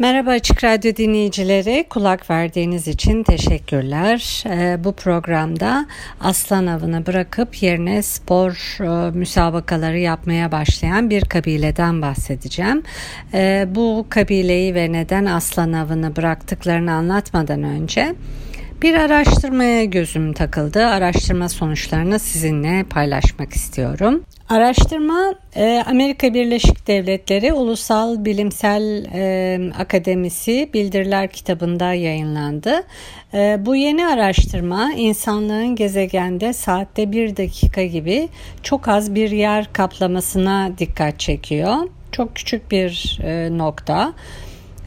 Merhaba Açık Radyo dinleyicileri, kulak verdiğiniz için teşekkürler. Ee, bu programda aslan avını bırakıp yerine spor e, müsabakaları yapmaya başlayan bir kabileden bahsedeceğim. Ee, bu kabileyi ve neden aslan avını bıraktıklarını anlatmadan önce bir araştırmaya gözüm takıldı. Araştırma sonuçlarını sizinle paylaşmak istiyorum. Araştırma e, Amerika Birleşik Devletleri Ulusal Bilimsel e, Akademisi Bildiriler kitabında yayınlandı. E, bu yeni araştırma insanlığın gezegende saatte bir dakika gibi çok az bir yer kaplamasına dikkat çekiyor. Çok küçük bir nokta.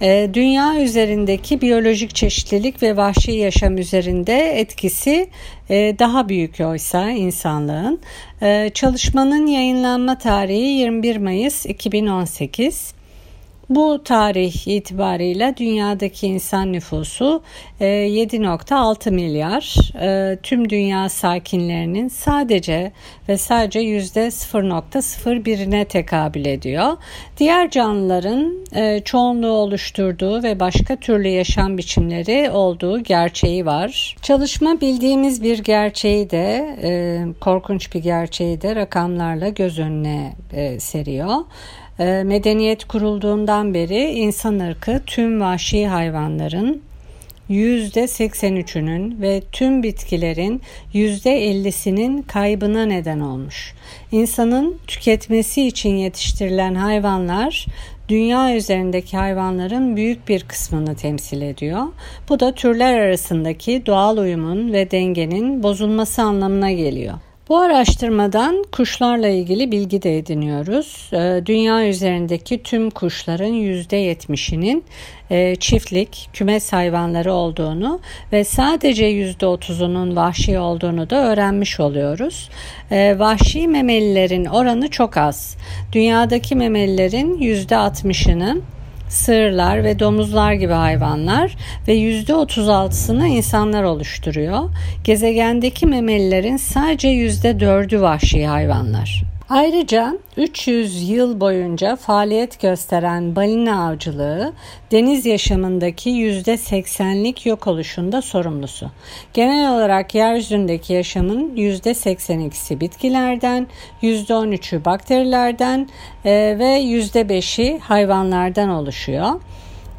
Ee, dünya üzerindeki biyolojik çeşitlilik ve vahşi yaşam üzerinde etkisi e, daha büyük oysa insanlığın. Ee, çalışmanın yayınlanma tarihi 21 Mayıs 2018. Bu tarih itibarıyla dünyadaki insan nüfusu 7.6 e, milyar. E, tüm dünya sakinlerinin sadece ve sadece %0.01'ine tekabül ediyor. Diğer canlıların e, çoğunluğu oluşturduğu ve başka türlü yaşam biçimleri olduğu gerçeği var. Çalışma bildiğimiz bir gerçeği de korkunç bir gerçeği de rakamlarla göz önüne seriyor. Ee, medeniyet kurulduğundan beri insan ırkı tüm vahşi hayvanların %83'ünün ve tüm bitkilerin %50'sinin kaybına neden olmuş. İnsanın tüketmesi için yetiştirilen hayvanlar dünya üzerindeki hayvanların büyük bir kısmını temsil ediyor. Bu da türler arasındaki doğal uyumun ve dengenin bozulması anlamına geliyor. Bu araştırmadan kuşlarla ilgili bilgi de ediniyoruz. Ee, dünya üzerindeki tüm kuşların %70'inin e, çiftlik, kümes hayvanları olduğunu ve sadece %30'unun vahşi olduğunu da öğrenmiş oluyoruz. Ee, vahşi memelilerin oranı çok az. Dünyadaki memelilerin %60'ını sığırlar ve domuzlar gibi hayvanlar ve %36'sını insanlar oluşturuyor. Gezegendeki memelilerin sadece %4'ü vahşi hayvanlar. Ayrıca 300 yıl boyunca faaliyet gösteren balina avcılığı deniz yaşamındaki %80'lik yok oluşunda sorumlusu. Genel olarak yeryüzündeki yaşamın %82'si bitkilerden, %13'ü bakterilerden e, ve %5'i hayvanlardan oluşuyor.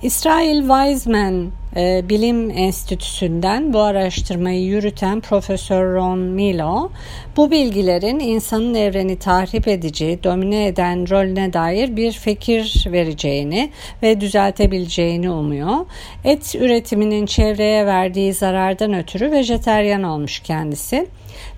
İsrail Weizmann e, Bilim Enstitüsü'nden bu araştırmayı yürüten Profesör Ron Milo, bu bilgilerin insanın evreni tahrip edici, domine eden rolüne dair bir fikir vereceğini ve düzeltebileceğini umuyor. Et üretiminin çevreye verdiği zarardan ötürü vejeteryan olmuş kendisi.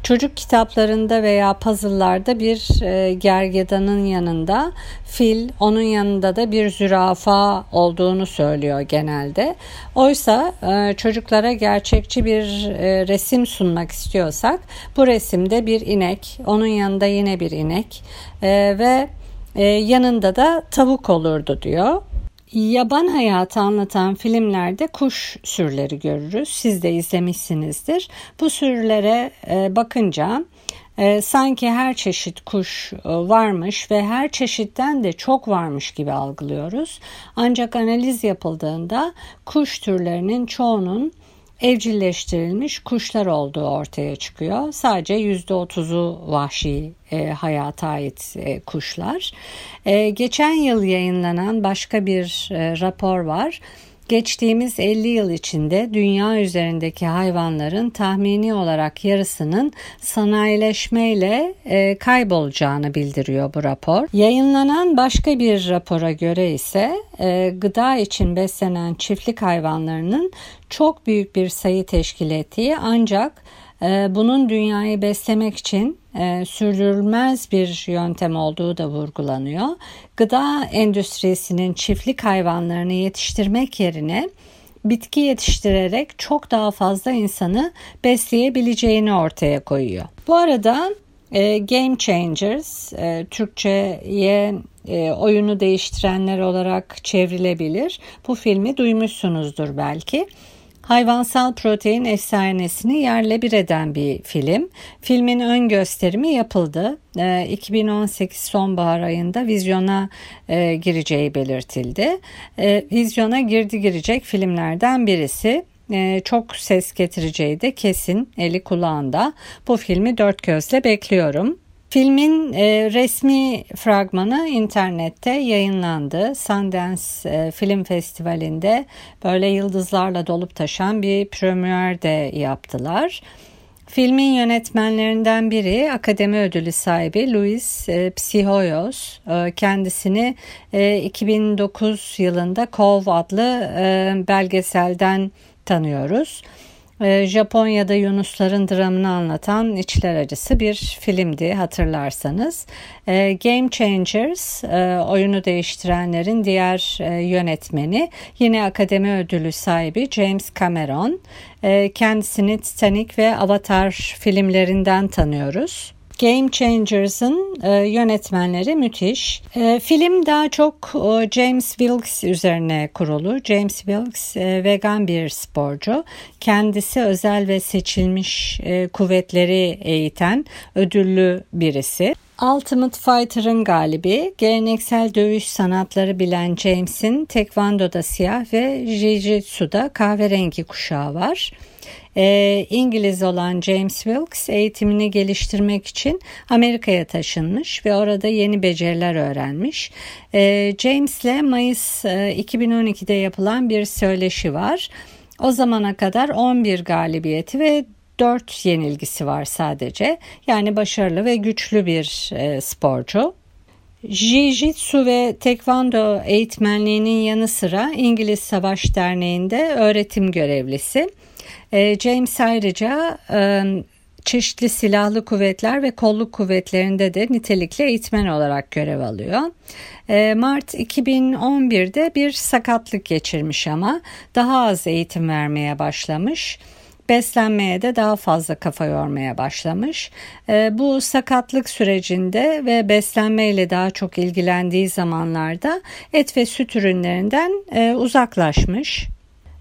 Çocuk kitaplarında veya puzzle'larda bir e, gergedanın yanında fil, onun yanında da bir zürafa olduğunu söylüyor genelde. Oysa e, çocuklara gerçekçi bir e, resim sunmak istiyorsak bu resimde bir inek, onun yanında yine bir inek e, ve e, yanında da tavuk olurdu diyor. Yaban hayatı anlatan filmlerde kuş sürüleri görürüz. Siz de izlemişsinizdir. Bu sürülere e, bakınca e, sanki her çeşit kuş e, varmış ve her çeşitten de çok varmış gibi algılıyoruz. Ancak analiz yapıldığında kuş türlerinin çoğunun evcilleştirilmiş kuşlar olduğu ortaya çıkıyor. Sadece %30'u vahşi e, hayata ait e, kuşlar. E, geçen yıl yayınlanan başka bir e, rapor var. Geçtiğimiz 50 yıl içinde dünya üzerindeki hayvanların tahmini olarak yarısının sanayileşmeyle e, kaybolacağını bildiriyor bu rapor. Yayınlanan başka bir rapora göre ise e, gıda için beslenen çiftlik hayvanlarının çok büyük bir sayı teşkil ettiği ancak bunun dünyayı beslemek için e, sürdürülmez bir yöntem olduğu da vurgulanıyor. Gıda endüstrisinin çiftlik hayvanlarını yetiştirmek yerine bitki yetiştirerek çok daha fazla insanı besleyebileceğini ortaya koyuyor. Bu arada e, Game Changers e, Türkçe'ye oyunu değiştirenler olarak çevrilebilir. Bu filmi duymuşsunuzdur belki. Hayvansal protein efsanesini yerle bir eden bir film. Filmin ön gösterimi yapıldı. 2018 sonbahar ayında vizyona gireceği belirtildi. Vizyona girdi girecek filmlerden birisi. Ee, çok ses getireceği de kesin eli kulağında. Bu filmi dört gözle bekliyorum. Filmin e, resmi fragmanı internette yayınlandı. Sundance e, Film Festivali'nde böyle yıldızlarla dolup taşan bir premier de yaptılar. Filmin yönetmenlerinden biri akademi ödülü sahibi Luis e, Psihoyos. E, kendisini e, 2009 yılında Cove adlı e, belgeselden tanıyoruz. Japonya'da Yunusların dramını anlatan içler acısı bir filmdi hatırlarsanız. Ee, Game Changers e, oyunu değiştirenlerin diğer e, yönetmeni yine akademi ödülü sahibi James Cameron. Ee, kendisini Titanic ve Avatar filmlerinden tanıyoruz. Game Changers'ın e, yönetmenleri müthiş. E, film daha çok e, James Wilkes üzerine kurulu. James Wilkes e, vegan bir sporcu. Kendisi özel ve seçilmiş e, kuvvetleri eğiten ödüllü birisi. Ultimate Fighter'ın galibi, geleneksel dövüş sanatları bilen James'in tekvandoda siyah ve jiu-jitsu'da kahverengi kuşağı var. E, İngiliz olan James Wilkes eğitimini geliştirmek için Amerika'ya taşınmış ve orada yeni beceriler öğrenmiş. E, James'le Mayıs e, 2012'de yapılan bir söyleşi var. O zamana kadar 11 galibiyeti ve 4 yenilgisi var sadece. Yani başarılı ve güçlü bir e, sporcu. Jiu-Jitsu ve Tekvando eğitmenliğinin yanı sıra İngiliz Savaş Derneği'nde öğretim görevlisi. E, James ayrıca e, çeşitli silahlı kuvvetler ve kolluk kuvvetlerinde de nitelikli eğitmen olarak görev alıyor. E, Mart 2011'de bir sakatlık geçirmiş ama daha az eğitim vermeye başlamış beslenmeye de daha fazla kafa yormaya başlamış. bu sakatlık sürecinde ve beslenmeyle daha çok ilgilendiği zamanlarda et ve süt ürünlerinden uzaklaşmış.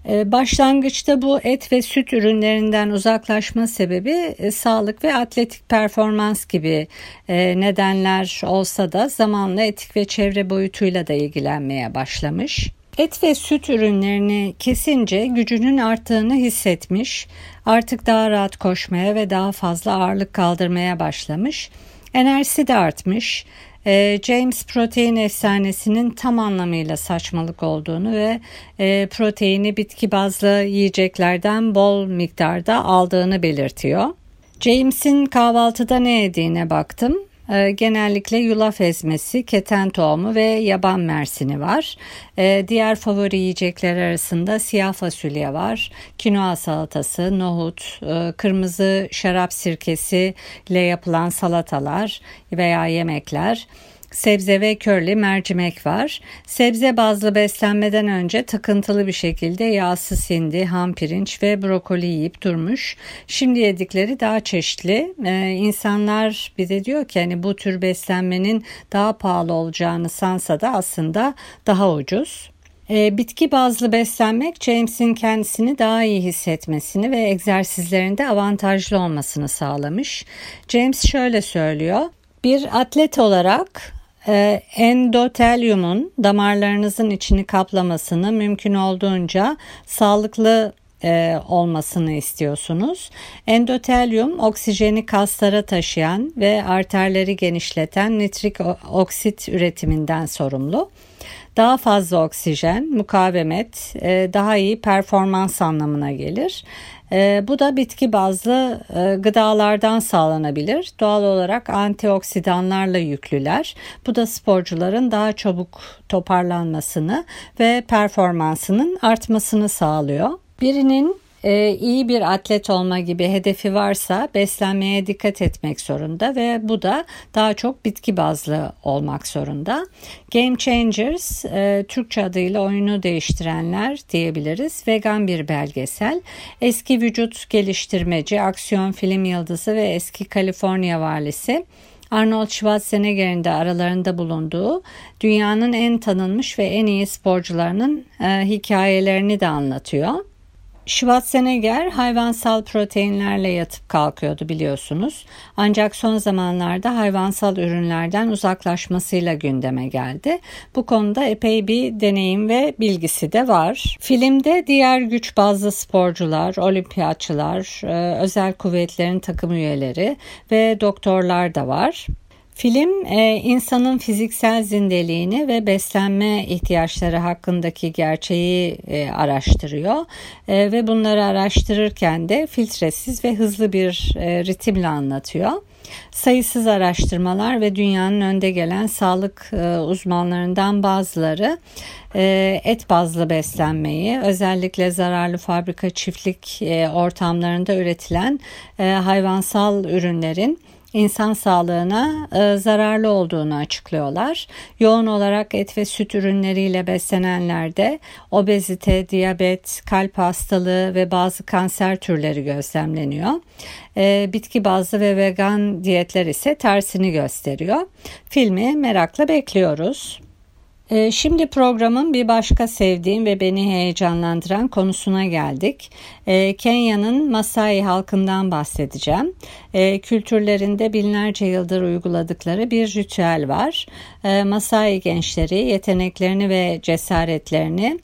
Ee, başlangıçta bu et ve süt ürünlerinden uzaklaşma sebebi e, sağlık ve atletik performans gibi e, nedenler olsa da zamanla etik ve çevre boyutuyla da ilgilenmeye başlamış. Et ve süt ürünlerini kesince gücünün arttığını hissetmiş, artık daha rahat koşmaya ve daha fazla ağırlık kaldırmaya başlamış. Enerjisi de artmış, ee, James protein efsanesinin tam anlamıyla saçmalık olduğunu ve e, proteini bitki bazlı yiyeceklerden bol miktarda aldığını belirtiyor. James'in kahvaltıda ne yediğine baktım. E, genellikle yulaf ezmesi, keten tohumu ve yaban mersini var. E, diğer favori yiyecekler arasında siyah fasulye var, kinoa salatası, nohut, e, kırmızı şarap sirkesi ile yapılan salatalar veya yemekler sebze ve körli mercimek var. Sebze bazlı beslenmeden önce takıntılı bir şekilde yağsız hindi, ham pirinç ve brokoli yiyip durmuş. Şimdi yedikleri daha çeşitli. Ee, insanlar bir de diyor ki hani bu tür beslenmenin daha pahalı olacağını sansa da aslında daha ucuz. E, bitki bazlı beslenmek James'in kendisini daha iyi hissetmesini ve egzersizlerinde avantajlı olmasını sağlamış. James şöyle söylüyor. Bir atlet olarak e, endotelyumun damarlarınızın içini kaplamasını mümkün olduğunca sağlıklı e, olmasını istiyorsunuz. Endotelyum oksijeni kaslara taşıyan ve arterleri genişleten nitrik oksit üretiminden sorumlu. Daha fazla oksijen, mukavemet, e, daha iyi performans anlamına gelir. E, bu da bitki bazlı e, gıdalardan sağlanabilir. Doğal olarak antioksidanlarla yüklüler. Bu da sporcuların daha çabuk toparlanmasını ve performansının artmasını sağlıyor. Birinin e, iyi bir atlet olma gibi hedefi varsa beslenmeye dikkat etmek zorunda ve bu da daha çok bitki bazlı olmak zorunda. Game Changers e, Türkçe adıyla oyunu değiştirenler diyebiliriz. Vegan bir belgesel. Eski vücut geliştirmeci, aksiyon film yıldızı ve eski Kaliforniya valisi Arnold Schwarzenegger'in de aralarında bulunduğu dünyanın en tanınmış ve en iyi sporcularının e, hikayelerini de anlatıyor. Schwarzenegger hayvansal proteinlerle yatıp kalkıyordu biliyorsunuz. Ancak son zamanlarda hayvansal ürünlerden uzaklaşmasıyla gündeme geldi. Bu konuda epey bir deneyim ve bilgisi de var. Filmde diğer güç bazlı sporcular, olimpiyatçılar, e, özel kuvvetlerin takım üyeleri ve doktorlar da var. Film e, insanın fiziksel zindeliğini ve beslenme ihtiyaçları hakkındaki gerçeği e, araştırıyor e, ve bunları araştırırken de filtresiz ve hızlı bir ritimle anlatıyor. Sayısız araştırmalar ve dünyanın önde gelen sağlık uzmanlarından bazıları et bazlı beslenmeyi özellikle zararlı fabrika çiftlik ortamlarında üretilen hayvansal ürünlerin insan sağlığına e, zararlı olduğunu açıklıyorlar. Yoğun olarak et ve süt ürünleriyle beslenenlerde obezite, diyabet, kalp hastalığı ve bazı kanser türleri gözlemleniyor. E, bitki bazlı ve vegan diyetler ise tersini gösteriyor. Filmi merakla bekliyoruz. Ee, şimdi programın bir başka sevdiğim ve beni heyecanlandıran konusuna geldik. Ee, Kenya'nın Masai halkından bahsedeceğim. Ee, kültürlerinde binlerce yıldır uyguladıkları bir ritüel var. Masai gençleri yeteneklerini ve cesaretlerini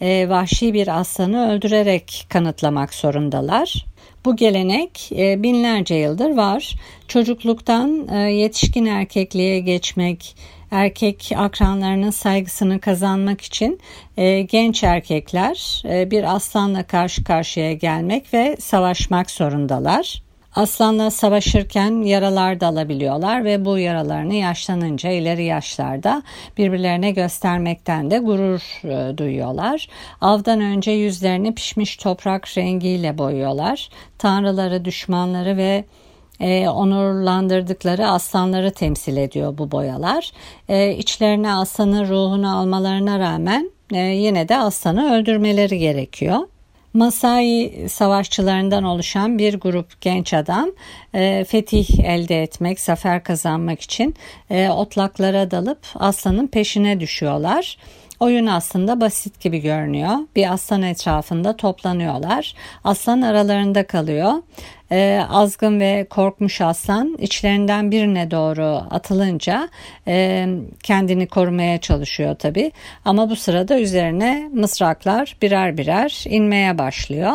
e, vahşi bir aslanı öldürerek kanıtlamak zorundalar. Bu gelenek e, binlerce yıldır var. Çocukluktan e, yetişkin erkekliğe geçmek, erkek akranlarının saygısını kazanmak için e, genç erkekler e, bir aslanla karşı karşıya gelmek ve savaşmak zorundalar. Aslanla savaşırken yaralar da alabiliyorlar ve bu yaralarını yaşlanınca ileri yaşlarda birbirlerine göstermekten de gurur e, duyuyorlar. Avdan önce yüzlerini pişmiş toprak rengiyle boyuyorlar. Tanrıları, düşmanları ve e, onurlandırdıkları aslanları temsil ediyor bu boyalar. E, içlerine aslanın ruhunu almalarına rağmen e, yine de aslanı öldürmeleri gerekiyor. Masai savaşçılarından oluşan bir grup genç adam e, fetih elde etmek, zafer kazanmak için e, otlaklara dalıp aslanın peşine düşüyorlar. Oyun aslında basit gibi görünüyor. Bir aslan etrafında toplanıyorlar. Aslan aralarında kalıyor. E, azgın ve korkmuş aslan içlerinden birine doğru atılınca e, kendini korumaya çalışıyor tabi. Ama bu sırada üzerine mısraklar birer birer inmeye başlıyor.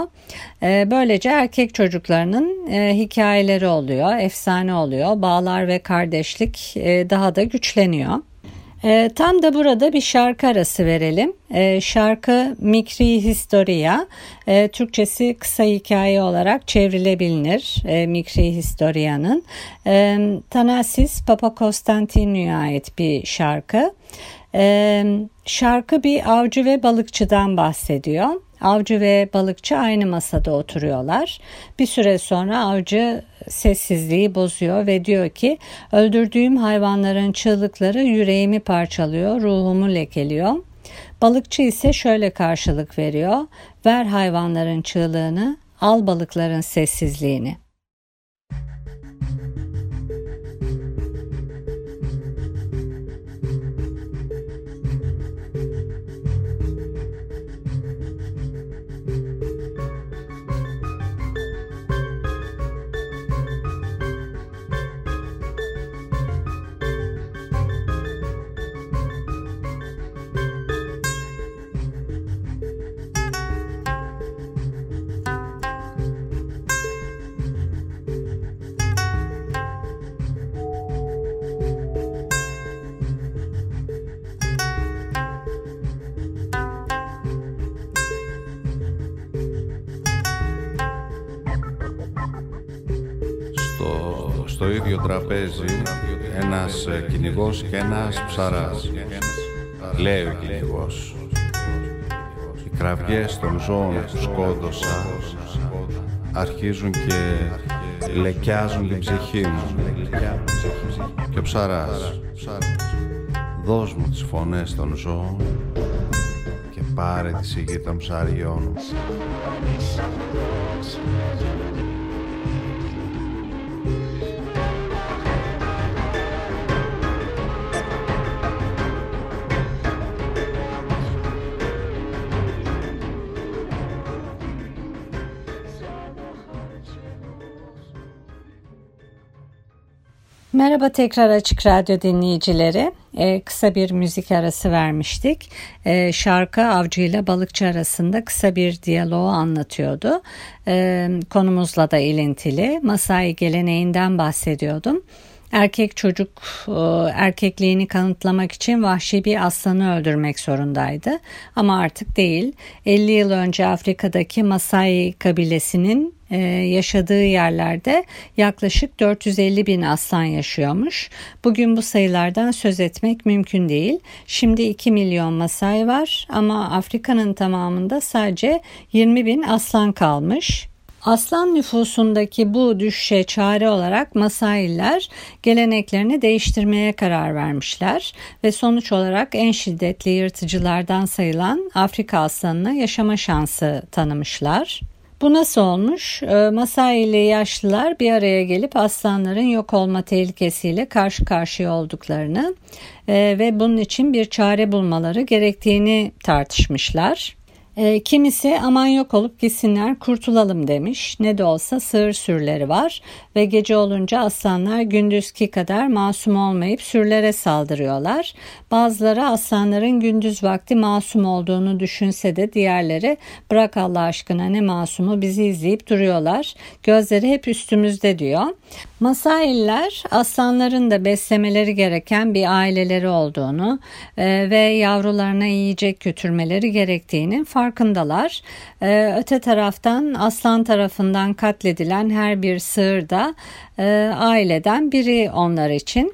E, böylece erkek çocuklarının e, hikayeleri oluyor, efsane oluyor. Bağlar ve kardeşlik e, daha da güçleniyor. E, tam da burada bir şarkı arası verelim. E, şarkı Mikri Historia, e, Türkçesi kısa hikaye olarak çevrilebilir e, Mikri Historia'nın. E, Tanasis Papa Konstantinu'ya ait bir şarkı. E, şarkı bir avcı ve balıkçıdan bahsediyor. Avcı ve balıkçı aynı masada oturuyorlar. Bir süre sonra avcı sessizliği bozuyor ve diyor ki öldürdüğüm hayvanların çığlıkları yüreğimi parçalıyor, ruhumu lekeliyor. Balıkçı ise şöyle karşılık veriyor. Ver hayvanların çığlığını, al balıkların sessizliğini. Ίδιο τραπέζι ένας κυνηγός και ένας ψαράς. Λέει ο κυνηγός. Οι κραυγές των ζώων που σκότωσα αρχίζουν και λεκιάζουν την ψυχή μου και ο ψαράς δώσ' μου τις φωνές των ζώων και πάρε τη σιγή των ψαριών Merhaba tekrar Açık Radyo dinleyicileri. Ee, kısa bir müzik arası vermiştik. Ee, şarkı avcı ile balıkçı arasında kısa bir diyaloğu anlatıyordu. Ee, konumuzla da ilintili. Masai geleneğinden bahsediyordum. Erkek çocuk e, erkekliğini kanıtlamak için vahşi bir aslanı öldürmek zorundaydı. Ama artık değil. 50 yıl önce Afrika'daki Masai kabilesinin e, yaşadığı yerlerde yaklaşık 450 bin aslan yaşıyormuş. Bugün bu sayılardan söz etmek mümkün değil. Şimdi 2 milyon Masai var ama Afrika'nın tamamında sadece 20 bin aslan kalmış. Aslan nüfusundaki bu düşüşe çare olarak Masailler geleneklerini değiştirmeye karar vermişler ve sonuç olarak en şiddetli yırtıcılardan sayılan Afrika aslanına yaşama şansı tanımışlar. Bu nasıl olmuş? Ee, Masai ile yaşlılar bir araya gelip aslanların yok olma tehlikesiyle karşı karşıya olduklarını e, ve bunun için bir çare bulmaları gerektiğini tartışmışlar. E, kimisi aman yok olup gitsinler kurtulalım demiş. Ne de olsa sığır sürüleri var ve gece olunca aslanlar gündüzki kadar masum olmayıp sürülere saldırıyorlar. Bazıları aslanların gündüz vakti masum olduğunu düşünse de diğerleri bırak Allah aşkına ne masumu bizi izleyip duruyorlar. Gözleri hep üstümüzde diyor. Masailler aslanların da beslemeleri gereken bir aileleri olduğunu e, ve yavrularına yiyecek götürmeleri gerektiğinin farkındalar. E, öte taraftan aslan tarafından katledilen her bir sığır da e, aileden biri onlar için.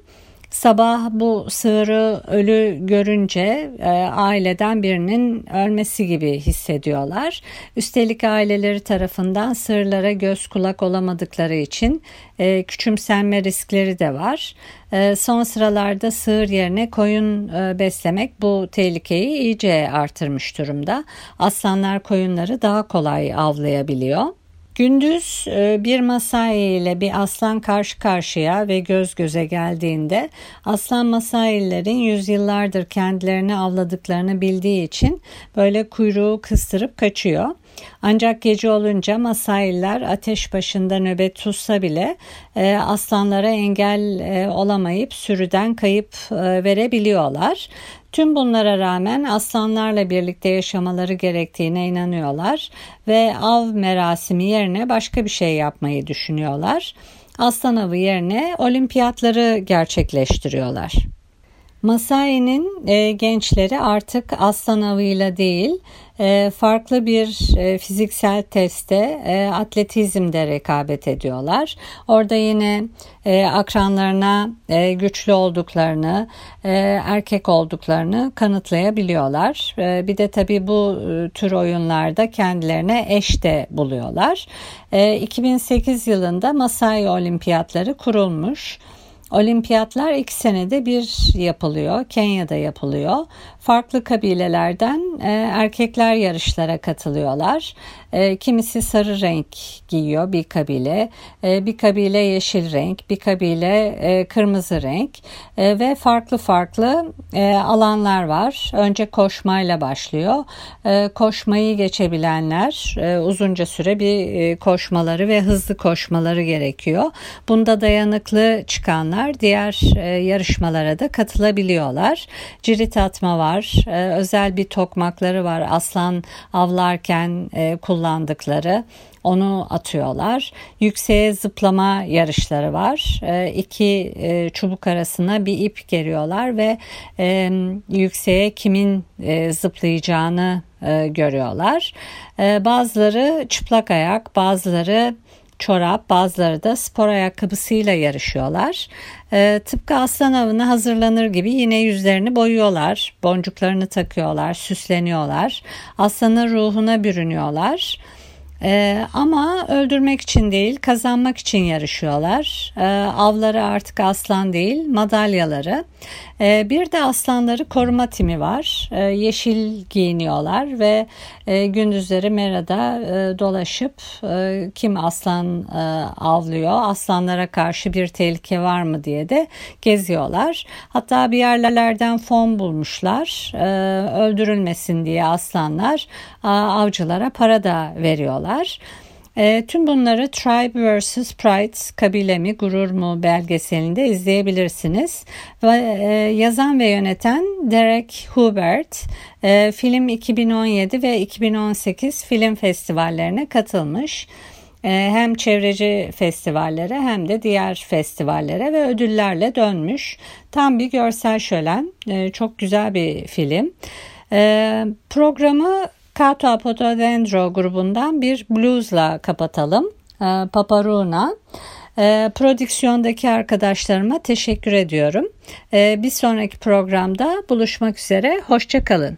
Sabah bu sığırı ölü görünce e, aileden birinin ölmesi gibi hissediyorlar. Üstelik aileleri tarafından sığırlara göz kulak olamadıkları için e, küçümsenme riskleri de var. E, son sıralarda sığır yerine koyun e, beslemek bu tehlikeyi iyice artırmış durumda. Aslanlar koyunları daha kolay avlayabiliyor. Gündüz e, bir Masai ile bir aslan karşı karşıya ve göz göze geldiğinde aslan Masailerin yüzyıllardır kendilerini avladıklarını bildiği için böyle kuyruğu kıstırıp kaçıyor. Ancak gece olunca Masailer ateş başında nöbet tutsa bile e, aslanlara engel e, olamayıp sürüden kayıp e, verebiliyorlar. Tüm bunlara rağmen aslanlarla birlikte yaşamaları gerektiğine inanıyorlar ve av merasimi yerine başka bir şey yapmayı düşünüyorlar. Aslan avı yerine olimpiyatları gerçekleştiriyorlar. Masai'nin e, gençleri artık aslan avıyla değil e, farklı bir e, fiziksel teste e, atletizmde rekabet ediyorlar. Orada yine e, akranlarına e, güçlü olduklarını, e, erkek olduklarını kanıtlayabiliyorlar. E, bir de tabii bu e, tür oyunlarda kendilerine eş de buluyorlar. E, 2008 yılında Masai Olimpiyatları kurulmuş. Olimpiyatlar iki senede bir yapılıyor. Kenya'da yapılıyor. Farklı kabilelerden e, erkekler yarışlara katılıyorlar. E, kimisi sarı renk giyiyor bir kabile, e, bir kabile yeşil renk, bir kabile e, kırmızı renk e, ve farklı farklı e, alanlar var. Önce koşmayla başlıyor. E, koşmayı geçebilenler e, uzunca süre bir e, koşmaları ve hızlı koşmaları gerekiyor. Bunda dayanıklı çıkanlar diğer e, yarışmalara da katılabiliyorlar. Cirit atma var, e, özel bir tokmakları var. Aslan avlarken e, kullandıkları onu atıyorlar. Yükseğe zıplama yarışları var. E, iki e, çubuk arasına bir ip geriyorlar ve e, yükseğe kimin e, zıplayacağını e, görüyorlar. E, bazıları çıplak ayak, bazıları çorap, bazıları da spor ayakkabısıyla yarışıyorlar. E, tıpkı aslan avına hazırlanır gibi yine yüzlerini boyuyorlar, boncuklarını takıyorlar, süsleniyorlar. Aslanın ruhuna bürünüyorlar. Ee, ama öldürmek için değil kazanmak için yarışıyorlar. Ee, avları artık aslan değil madalyaları. Ee, bir de aslanları koruma timi var. Ee, yeşil giyiniyorlar ve e, gündüzleri merada e, dolaşıp e, kim aslan e, avlıyor aslanlara karşı bir tehlike var mı diye de geziyorlar. Hatta bir yerlerden fon bulmuşlar. E, öldürülmesin diye aslanlar avcılara para da veriyorlar. E, tüm bunları Tribe vs. Pride kabile mi gurur mu belgeselinde izleyebilirsiniz. Ve, e, yazan ve yöneten Derek Hubert e, film 2017 ve 2018 film festivallerine katılmış. E, hem çevreci festivallere hem de diğer festivallere ve ödüllerle dönmüş. Tam bir görsel şölen. E, çok güzel bir film. E, programı Kato Apododendro grubundan bir bluesla kapatalım. E, Paparuna. E, prodüksiyondaki arkadaşlarıma teşekkür ediyorum. E, bir sonraki programda buluşmak üzere. Hoşçakalın.